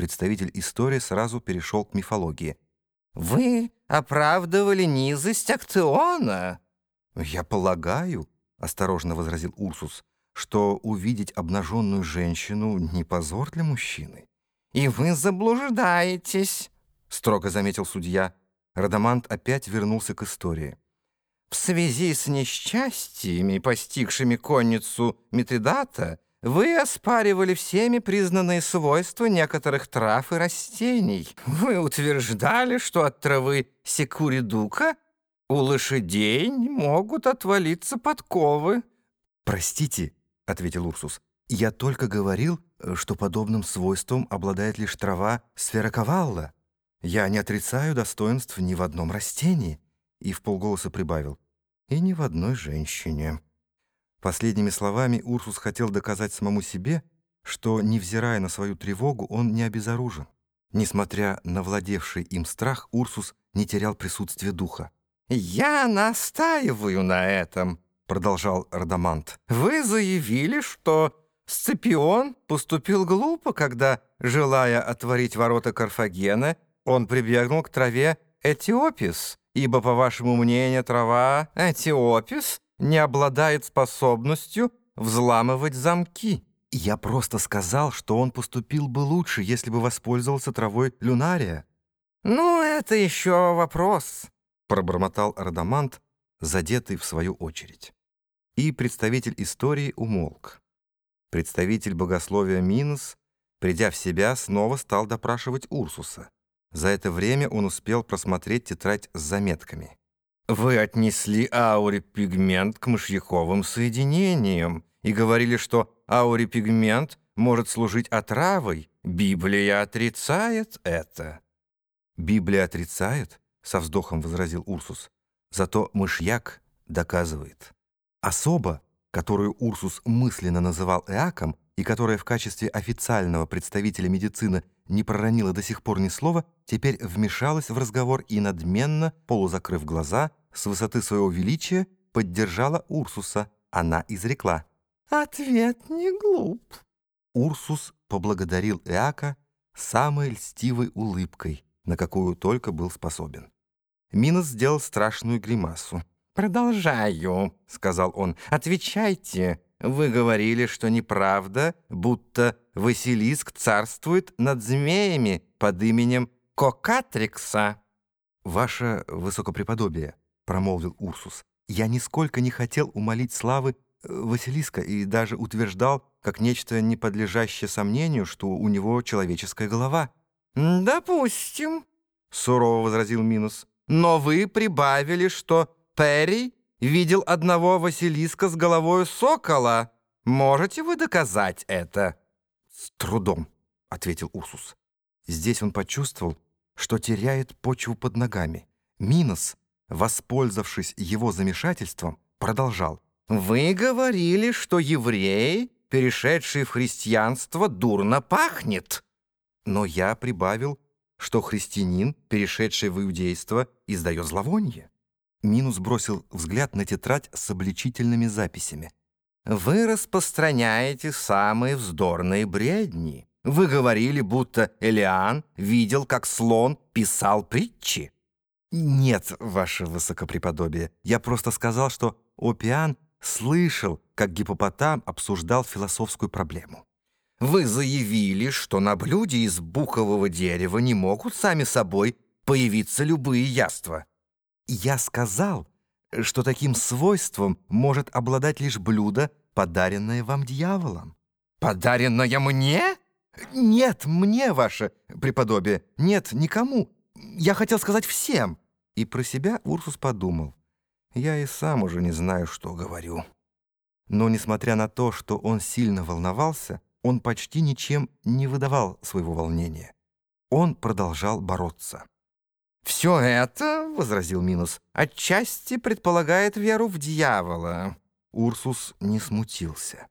Представитель истории сразу перешел к мифологии. «Вы оправдывали низость Актеона?» «Я полагаю», — осторожно возразил Урсус, «что увидеть обнаженную женщину не позор для мужчины». «И вы заблуждаетесь», — строго заметил судья. Радамант опять вернулся к истории. «В связи с несчастьями, постигшими конницу Митридата, вы оспаривали всеми признанные свойства некоторых трав и растений. Вы утверждали, что от травы секуридука у лошадей могут отвалиться подковы. «Простите», — ответил Урсус, — «я только говорил, что подобным свойством обладает лишь трава сфероковалла. Я не отрицаю достоинств ни в одном растении». И в полголоса прибавил, «и ни в одной женщине». Последними словами Урсус хотел доказать самому себе, что, невзирая на свою тревогу, он не обезоружен. Несмотря на владевший им страх, Урсус не терял присутствия духа. «Я настаиваю на этом», — продолжал Радамант. «Вы заявили, что Сципион поступил глупо, когда, желая отворить ворота Карфагена, он прибегнул к траве Этиопис, ибо, по вашему мнению, трава Этиопис не обладает способностью взламывать замки. Я просто сказал, что он поступил бы лучше, если бы воспользовался травой люнария. «Ну, это еще вопрос», — пробормотал Радамант, задетый в свою очередь. И представитель истории умолк. Представитель богословия Минос, придя в себя, снова стал допрашивать Урсуса. За это время он успел просмотреть тетрадь с заметками. Вы отнесли аурипигмент к мышьяковым соединениям и говорили, что аурипигмент может служить отравой. Библия отрицает это. Библия отрицает, со вздохом возразил Урсус. Зато мышьяк доказывает. Особо, которую Урсус мысленно называл Эаком, и которая в качестве официального представителя медицины не проронила до сих пор ни слова, теперь вмешалась в разговор и надменно, полузакрыв глаза, с высоты своего величия поддержала Урсуса. Она изрекла. «Ответ не глуп». Урсус поблагодарил Эака самой льстивой улыбкой, на какую только был способен. Минос сделал страшную гримасу. «Продолжаю», — сказал он. «Отвечайте. Вы говорили, что неправда, будто Василиск царствует над змеями под именем Кокатрикса». «Ваше высокопреподобие», промолвил Урсус. «Я нисколько не хотел умолить славы э, Василиска и даже утверждал, как нечто не подлежащее сомнению, что у него человеческая голова». «Допустим», — сурово возразил Минус. «Но вы прибавили, что Перри видел одного Василиска с головой сокола. Можете вы доказать это?» «С трудом», — ответил Урсус. Здесь он почувствовал, что теряет почву под ногами. Минос воспользовавшись его замешательством, продолжал. «Вы говорили, что еврей, перешедший в христианство, дурно пахнет». Но я прибавил, что христианин, перешедший в иудейство, издает зловоние. Минус бросил взгляд на тетрадь с обличительными записями. «Вы распространяете самые вздорные бредни. Вы говорили, будто Элиан видел, как слон писал притчи». «Нет, ваше высокопреподобие, я просто сказал, что Опиан слышал, как гипопотам обсуждал философскую проблему». «Вы заявили, что на блюде из букового дерева не могут сами собой появиться любые яства». «Я сказал, что таким свойством может обладать лишь блюдо, подаренное вам дьяволом». «Подаренное мне?» «Нет, мне, ваше преподобие, нет, никому. Я хотел сказать всем». И про себя Урсус подумал. Я и сам уже не знаю, что говорю. Но, несмотря на то, что он сильно волновался, он почти ничем не выдавал своего волнения. Он продолжал бороться. «Все это, — возразил Минус, — отчасти предполагает веру в дьявола». Урсус не смутился.